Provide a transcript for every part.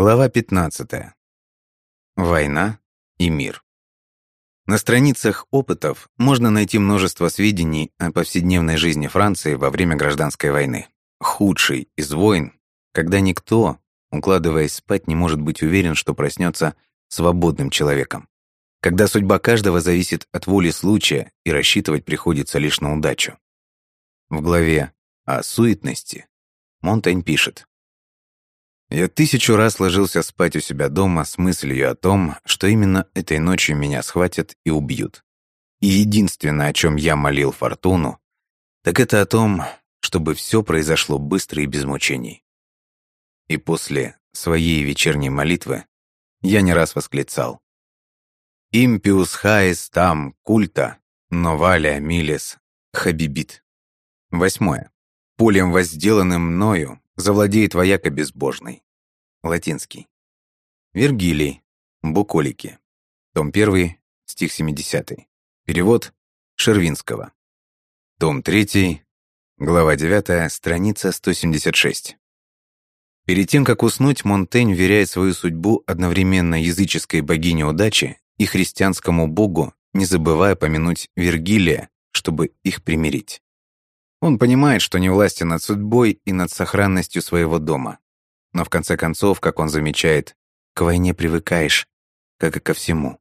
Глава 15. Война и мир. На страницах опытов можно найти множество сведений о повседневной жизни Франции во время гражданской войны. Худший из войн, когда никто, укладываясь спать, не может быть уверен, что проснется свободным человеком. Когда судьба каждого зависит от воли случая и рассчитывать приходится лишь на удачу. В главе о суетности Монтень пишет. Я тысячу раз ложился спать у себя дома с мыслью о том, что именно этой ночью меня схватят и убьют. И единственное, о чем я молил Фортуну, так это о том, чтобы все произошло быстро и без мучений. И после своей вечерней молитвы я не раз восклицал. «Импиус хаес там культа, новаля милес хабибит». Восьмое. Полем, возделанным мною, завладеет вояка безбожный. Латинский. Вергилий. Буколики. Том 1, стих 70. Перевод Шервинского. Том 3, глава 9, страница 176. Перед тем, как уснуть, Монтень веряет свою судьбу одновременно языческой богине удачи и христианскому богу, не забывая помянуть Вергилия, чтобы их примирить. Он понимает, что не властен над судьбой и над сохранностью своего дома. Но в конце концов, как он замечает, к войне привыкаешь, как и ко всему.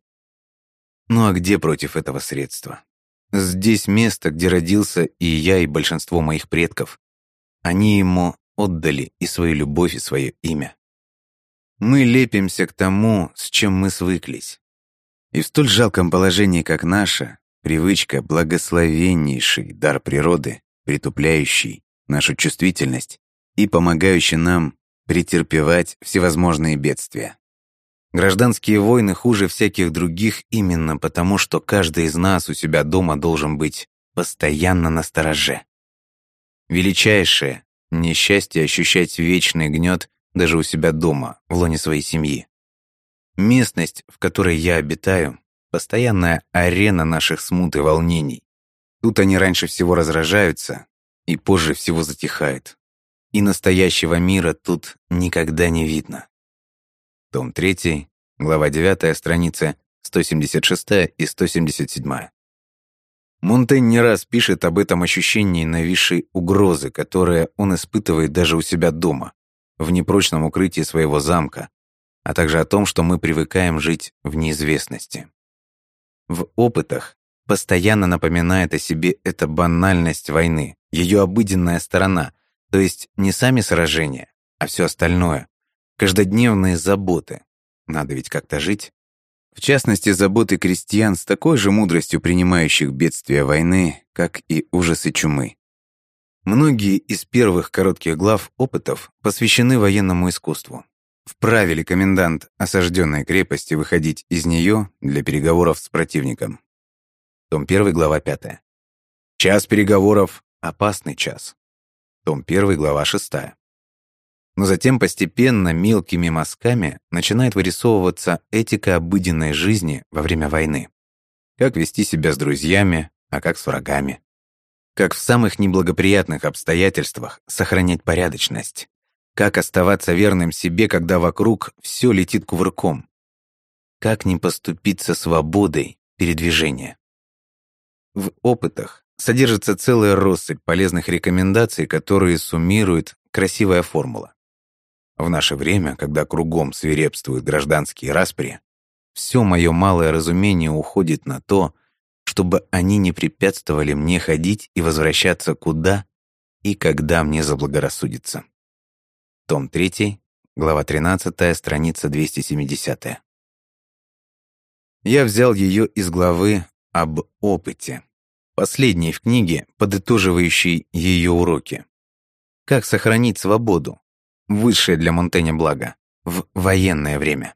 Ну а где против этого средства? Здесь место, где родился и я, и большинство моих предков. Они ему отдали и свою любовь, и свое имя. Мы лепимся к тому, с чем мы свыклись. И в столь жалком положении, как наше, привычка благословеннейший дар природы притупляющий нашу чувствительность и помогающий нам претерпевать всевозможные бедствия. Гражданские войны хуже всяких других именно потому, что каждый из нас у себя дома должен быть постоянно на стороже. Величайшее несчастье ощущать вечный гнет даже у себя дома, в лоне своей семьи. Местность, в которой я обитаю, постоянная арена наших смут и волнений. Тут они раньше всего разражаются и позже всего затихают. И настоящего мира тут никогда не видно. Том 3, глава 9, страница 176 и 177. Монтень не раз пишет об этом ощущении нависшей угрозы, которое он испытывает даже у себя дома, в непрочном укрытии своего замка, а также о том, что мы привыкаем жить в неизвестности. В опытах постоянно напоминает о себе эта банальность войны, ее обыденная сторона, то есть не сами сражения, а все остальное, каждодневные заботы. Надо ведь как-то жить. В частности, заботы крестьян с такой же мудростью принимающих бедствия войны, как и ужасы чумы. Многие из первых коротких глав опытов посвящены военному искусству. Вправе ли комендант осажденной крепости выходить из нее для переговоров с противником? Том 1, глава 5. Час переговоров – опасный час. Том 1, глава 6. Но затем постепенно мелкими мазками начинает вырисовываться этика обыденной жизни во время войны. Как вести себя с друзьями, а как с врагами. Как в самых неблагоприятных обстоятельствах сохранять порядочность. Как оставаться верным себе, когда вокруг все летит кувырком. Как не поступиться свободой передвижения. В опытах содержится целая россыпь полезных рекомендаций, которые суммирует красивая формула. В наше время, когда кругом свирепствуют гражданские распри, все мое малое разумение уходит на то, чтобы они не препятствовали мне ходить и возвращаться куда и когда мне заблагорассудится. Том 3, глава 13, страница 270. Я взял ее из главы об опыте, последней в книге, подытоживающей ее уроки. Как сохранить свободу, высшее для Монтэня благо, в военное время.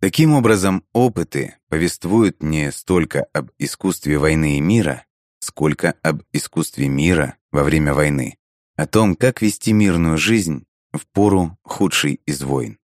Таким образом, опыты повествуют не столько об искусстве войны и мира, сколько об искусстве мира во время войны, о том, как вести мирную жизнь в пору худшей из войн.